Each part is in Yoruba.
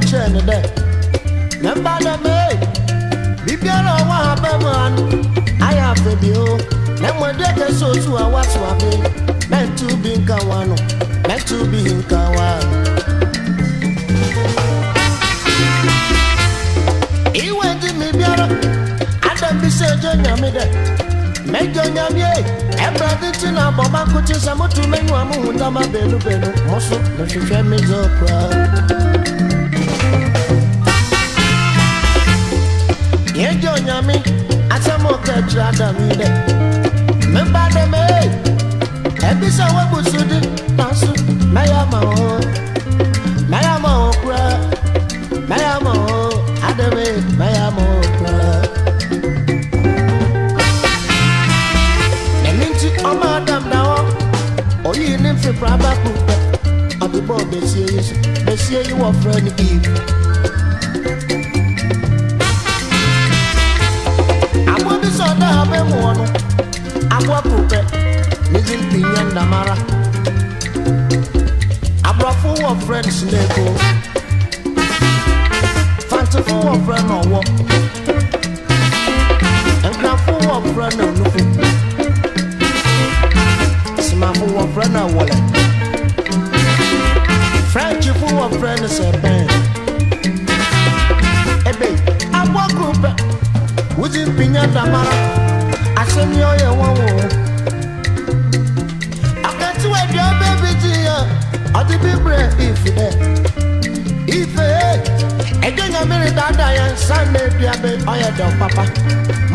kyerɛ ne dɛ ne mba dɛ mee biribiara a ɔwɔ ha bɛ mu ano ayɛ afɛ bi o na mmɔde kɛse otu a wato abe mɛntu bi nka wa no mɛntu bi nka wa iwe di mi biara adam bi sɛ ɛjɔ nyame dɛ mɛjɔ nyame yɛ. Everything tin a bọ̀bá kò ti sàmútu mẹ́yìn àmúhùn benu bẹ̀lú bẹ̀lú. Mọ́sùn lọ́sọ̀fẹ́ mi zọ̀ kúrò. yɛgye onyame asɛm ɔka akyirɛ adame memba dɛ mee ɛbi sɛ woabusu de naso mɛyɛ ma wo mɛyɛ ma wo kora mɛyɛ ma wo adame mɛyɛ ma wo kora ɛne nti ɔma adam da hɔ ɔyii ne mfepra ba ko pɛ namara aborɔfo wɔ frɛ no snako fantefo wɔ frɛ no ɔwɔ nkrafo wɔ frɛ no nufu simafo wɔ frɛ no awɔlɛ frenchfo wɔ frɛ no sɛbɛn ebe abɔkuru pɛ wodi mpinya damara asɛm yɛ ɔyɛ wɔn wɔ wɔn. ọtí bíbrè ìfìdẹ ìfẹ ẹjẹ yẹn mìíràn dáadáa yẹn sáńdé duabe ọyẹ dẹ pápá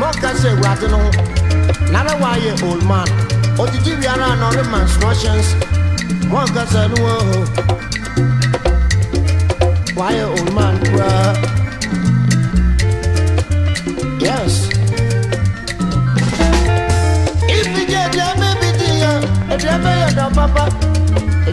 mọkàsí ewúrẹ́dì nù nara wà yẹ old man òjijì wíyàrá nọrí menstruations mọkàsí ẹnu wọ́n o wà yẹ old man.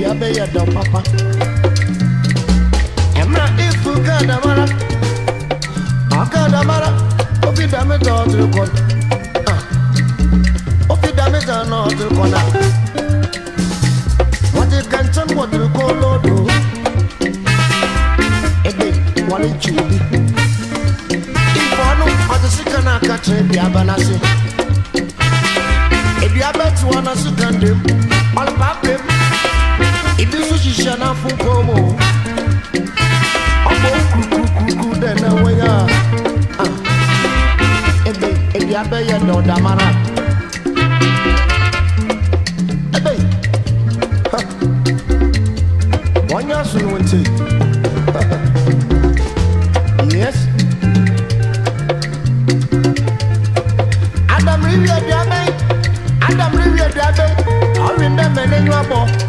dua bɛyɛ dɔ papa ɛmra ifu ka damara aka damara ofi dame ta ɔtiri kɔn ah. ofi dame ta na ɔtiri kɔn a wɔti kɛntɛn wɔtiri kɔn lɔdo ebe wɔle ntwi bi ifɔnu ɔti sika na akakyere bi aba na se eduaba tiwa na sika ndem ɔlɔpa pem ìdísù ṣiṣẹ́ náà fún promo ọmọ òkùnkùnkùnkù dẹ̀ náà wẹ́yà ebe èdè abẹ́yẹ ní ọ̀dà mara ebe wọ́n yá sùn ní wọ́n ti yes. Adam Rivia Diabe, Adam Rivia Diabe, I'll remember my name,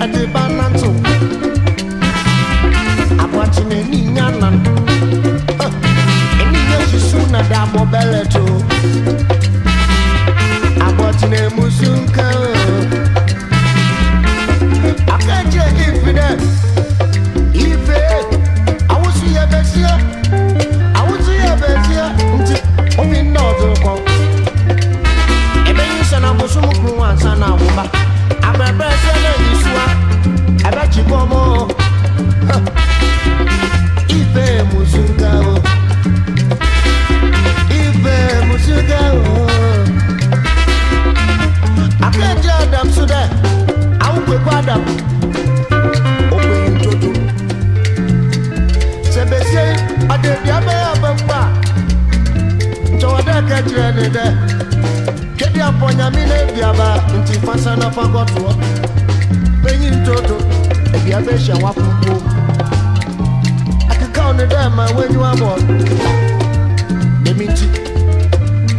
adeba nanto abuakyi na ani nya na de abɔ I can count the kumpo akeka ɔne dɛ ma w'enyiwa bɔ mɛmi nti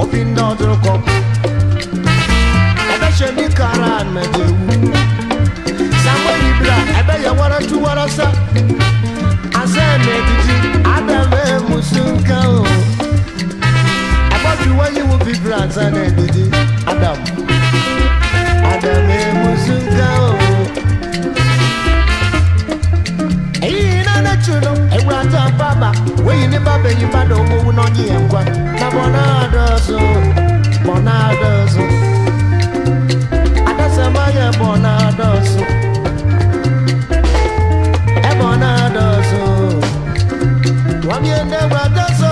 obi nda ɔdoro kɔ ɔbɛhyɛ ni kara anagye wu sanwó yi bla ɛbɛyɛ wɔrɔ tu wɔrɔ sa I ɛna edidi adama emu so nka o ɛbɔ fi wɔyi wo bibira ansa na Adam. adamu. baba wey ni baba yin ba do wo no ni engwa na bona dozo bona dozo adasa ma ye bona dozo e bona dozo wa mi ne wa dozo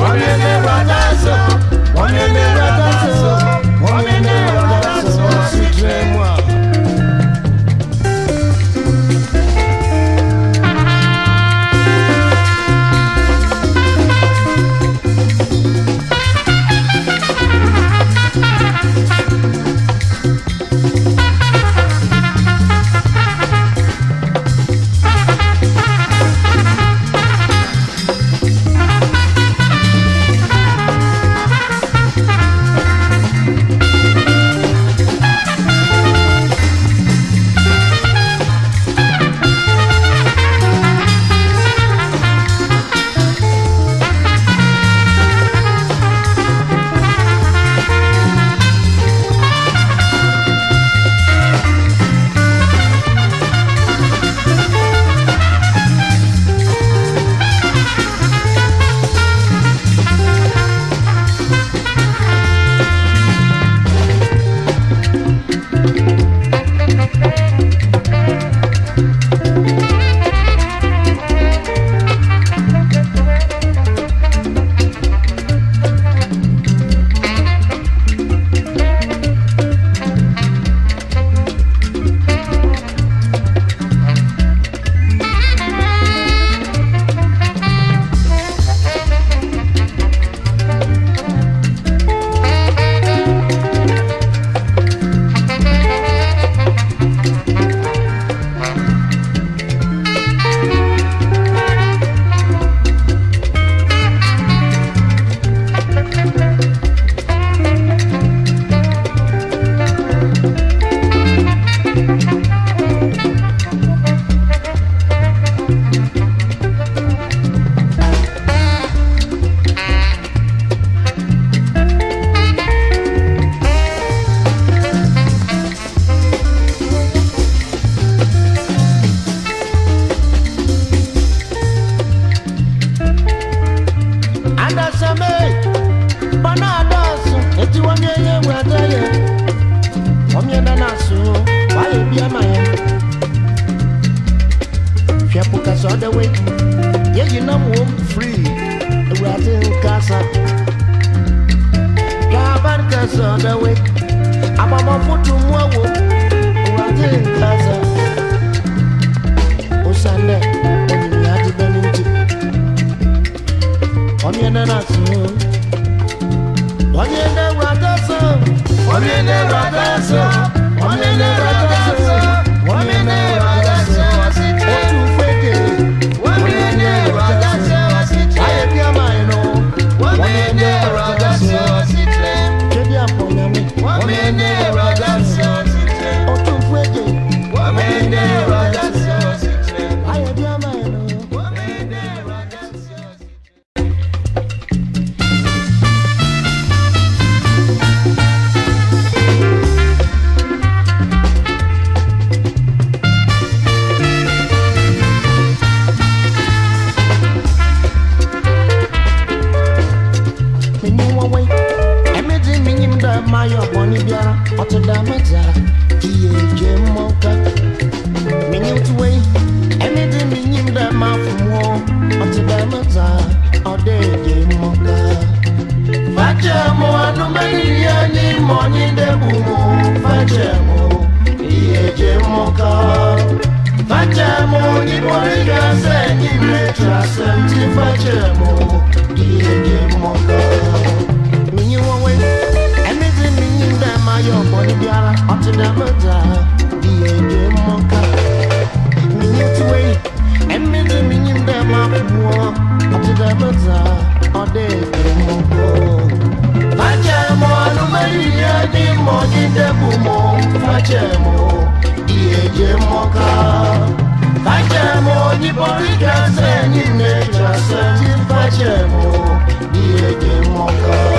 wa mi ne onye nye weta ya omiebe na asụ waya bịa ma ya fiapụkasa ọdewe ya ji na mụọ m fri ewurade nkasa fiabankasa ọdewe agbamakwụtụ mụọ wo ewurade nkasa osande onyinye adịbe n'uche omiebe na asụ onye Onye na-eru ada nsọ, onye na-eru méje mọ́ká. Kájẹ̀mú oníborí kẹsẹ̀ ní méjọ sẹ́ tí fẹ́jẹ̀mú ní èdè mọ́ká.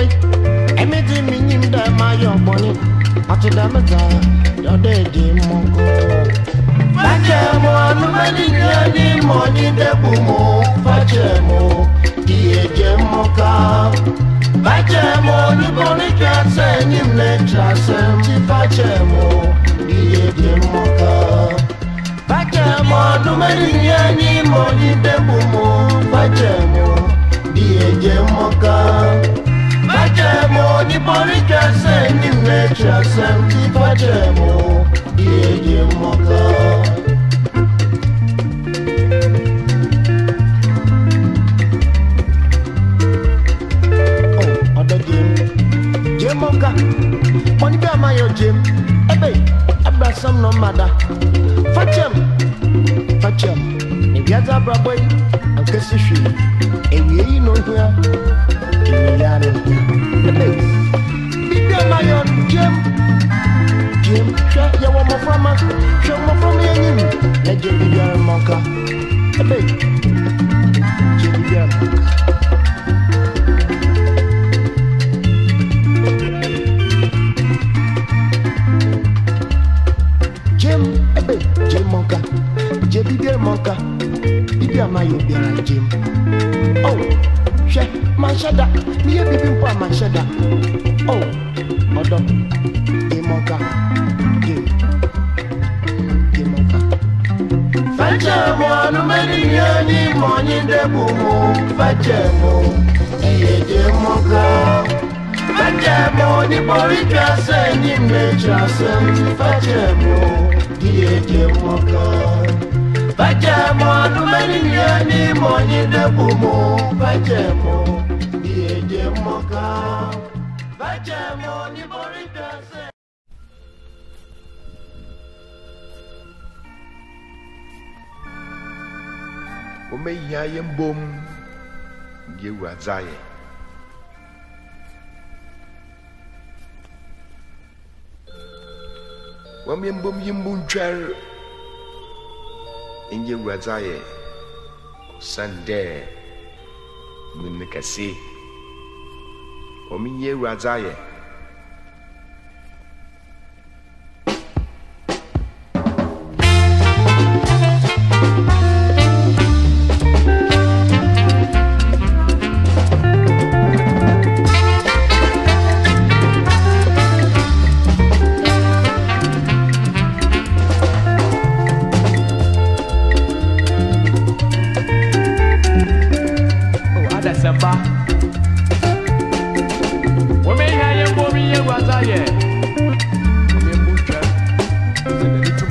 we emi di mi nyim dɛ ma yɛ ɔbɔni ati dɛ mi za yɔ dɛ di mu ko. Fache mo alumeni nye ni mo ni debu mo fache mo iye je mo ka. Fache mo oluboni kese nyim ne trase ti fache mo iye je mo ka. Fache mo alumeni nye ni mo ni debu mo fache mo iye je mo ka májẹ̀mú oníporíjẹsẹ̀ oh, ní méjẹsẹ̀ ní májẹ̀mú yéye mọ́ lọ. Moka, money be my yo Jim. Ebe, abra some no matter. Fetch him, fetch him. If you abra boy, I'm kissing you. If you know here, give me your place. Ide mayon jem, jem hwɛ yɛwɔ mmɔframma hwɛ mmɔframma yɛn nyim na gye bibiara mmɔnka. womeyia yɛ mbom yɛwura dza yɛ wɔmyɛ mbom yi mbu ntwɛr ɛnyɛwura dza yɛ ɔsiane dɛ nwene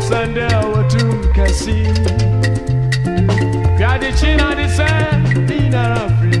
wasende watumkasi vyadichina dise dinarafri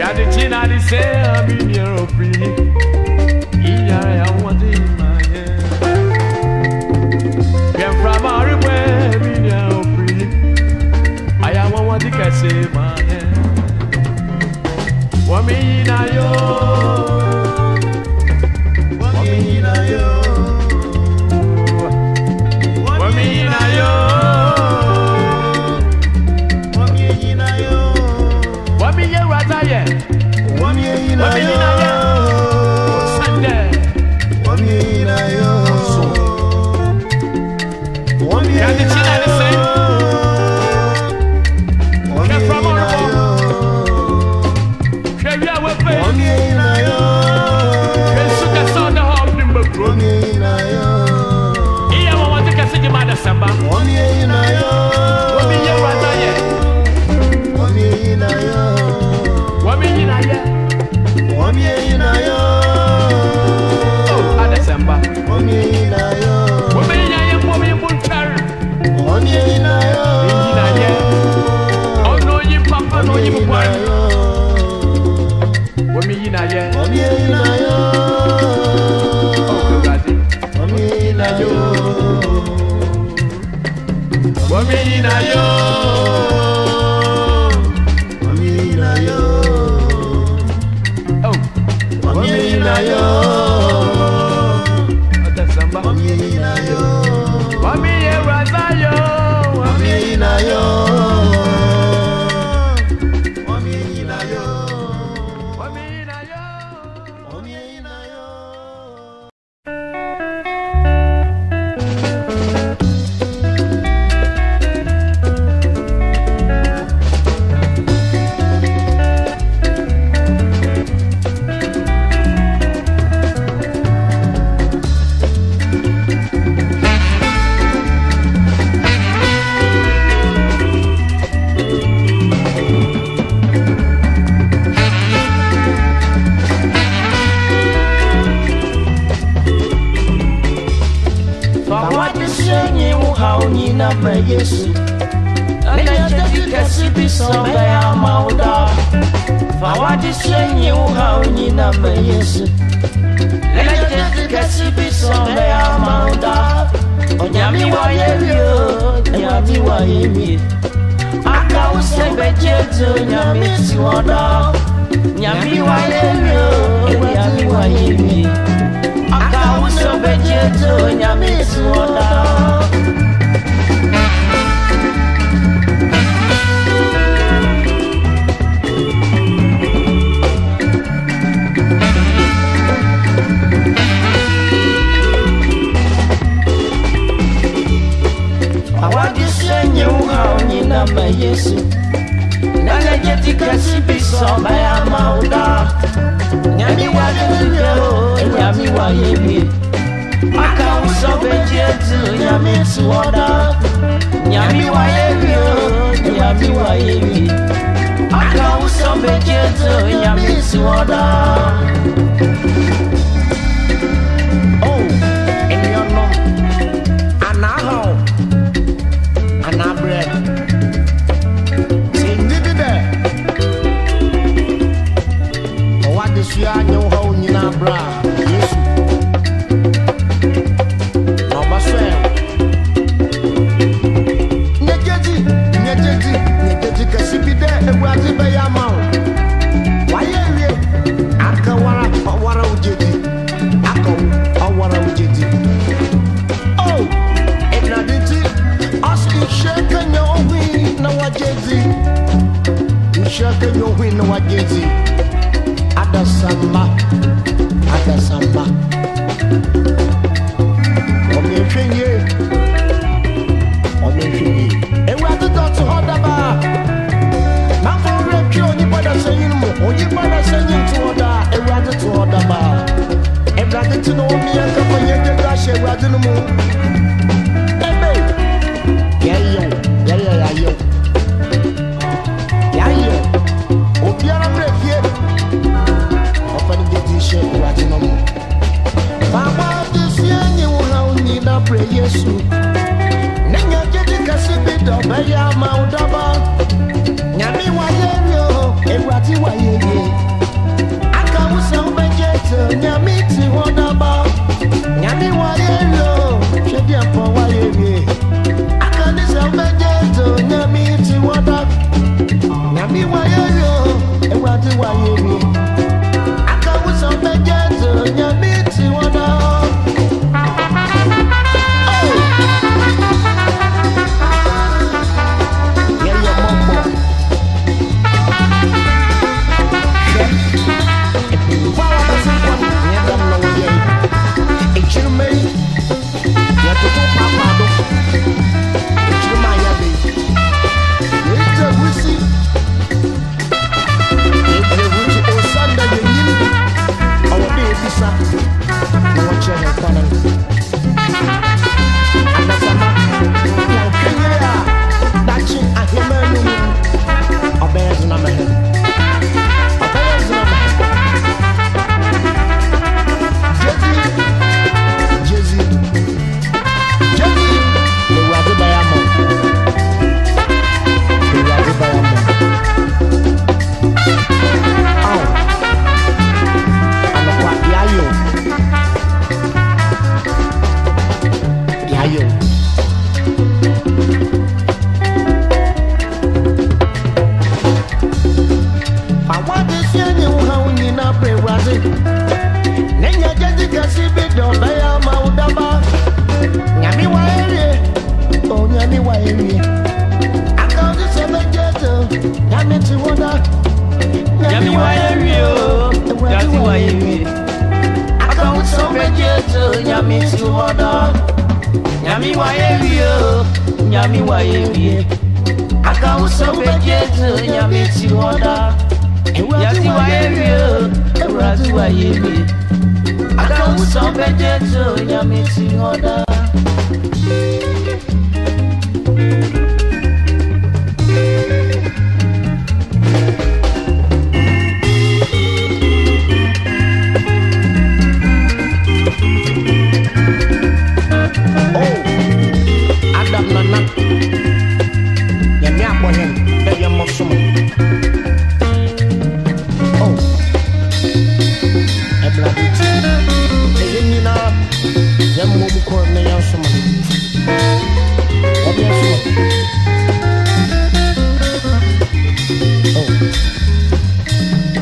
yàdìtì náà di sẹ́ àmì ní ẹ̀rọ pìrì ìyá rẹ̀ àwọn dé ìmọ̀ yẹn. Gẹ̀fúra máa rí pé èmi ní ẹ̀rọ pìrì àyà wọn wọ́n ti kẹ̀sì ìmọ̀ yẹn. Wọ́n mi yí náà yóò. Atayẹ. Omi eyín náà na yo Atasamba Wami ye raza yo Wami ye na yo be somewhere I mount up. Onyami wa yemi o, onyami wa yemi. Aka usebe jeto, onyami si wada. Onyami wa yemi o, onyami wa yemi. Aka usebe jeto, onyami si wada. senye uha onyinama yesu nagajetikasi bisɔba ya mawu da nyamiwa lele o nyamiwa yebi makawu sɔbɛdze dzi nyami tiwɔ da nyamiwa yebi o nyamiwa yebi makawu sɔbɛdze dzi nyami tiwɔ da. ẹni tí wọ́n dá. Yẹmi wáyé rí o, yàtí wáyé rí. Akọ̀wùsọ méjì ètò yàmi tí wọ́n dá. Yàmi wáyé rí o, yàmi wáyé rí. Akọ̀wùsọ méjì ètò yàmi tí wọ́n dá. Yàtí wáyé rí o, yàtí wáyé rí.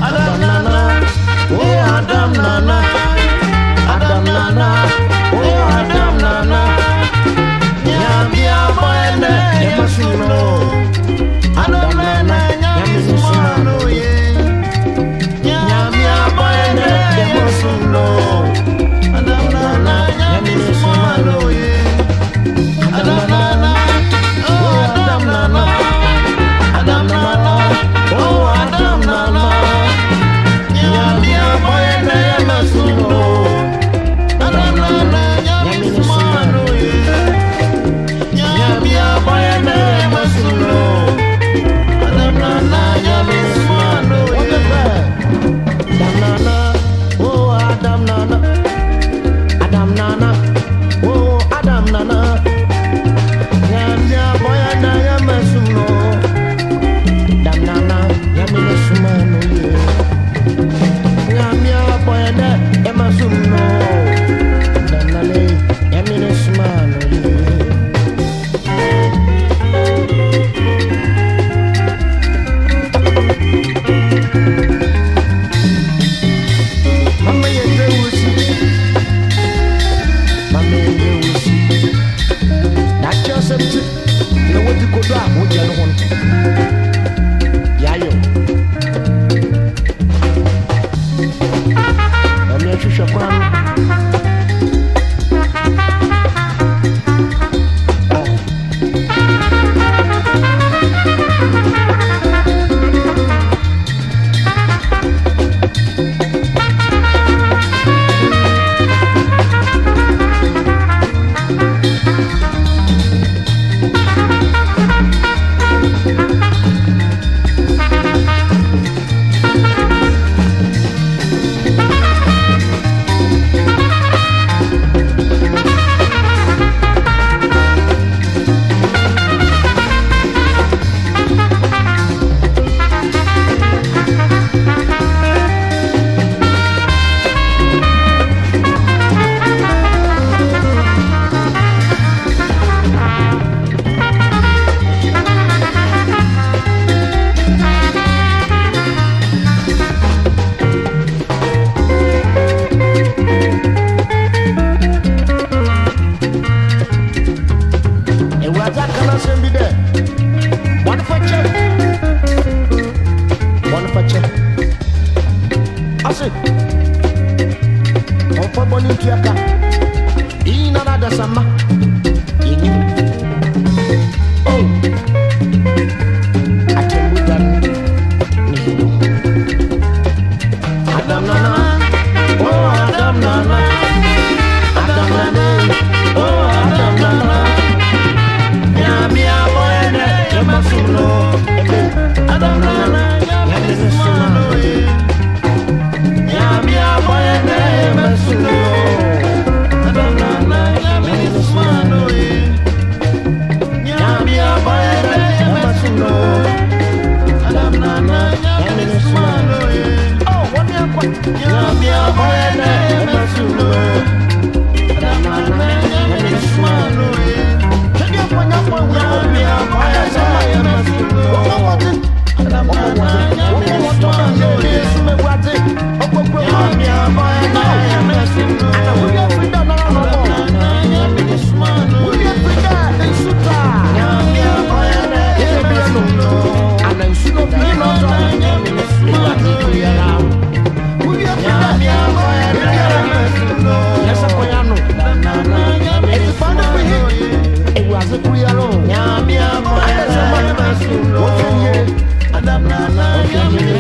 Adam Nana, oh Adam Nana. Adamna na yamina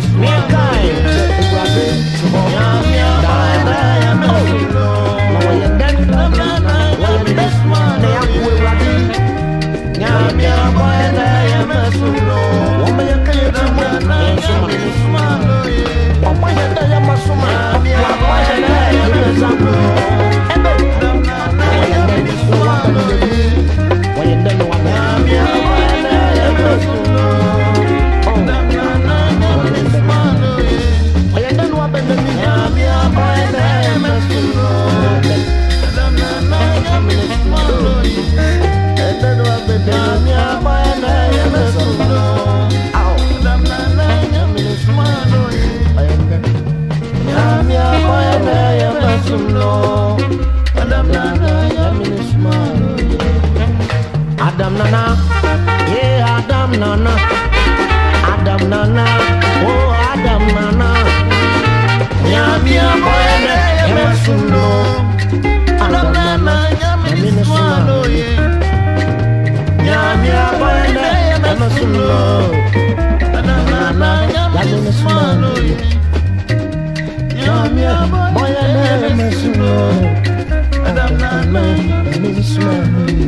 Nana, Adam Nana, oh Adam Nana. Nyamia mwene yemesuno, Adam Nana yemesuno ye. Nyamia mwene yemesuno, Adam Nana yemesuno ye. Nyamia mwene yemesuno, Adam Nana yemesuno ye.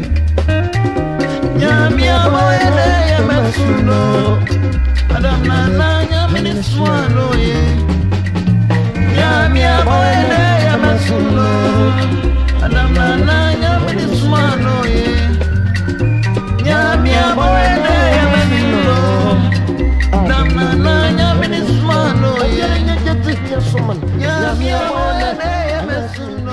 Nyamia mwene suno adamananya miniswalo ye yamya boende yamasuno adamananya miniswalo ye yamya boende yamasuno adamananya miniswalo ye yamya boende yamasuno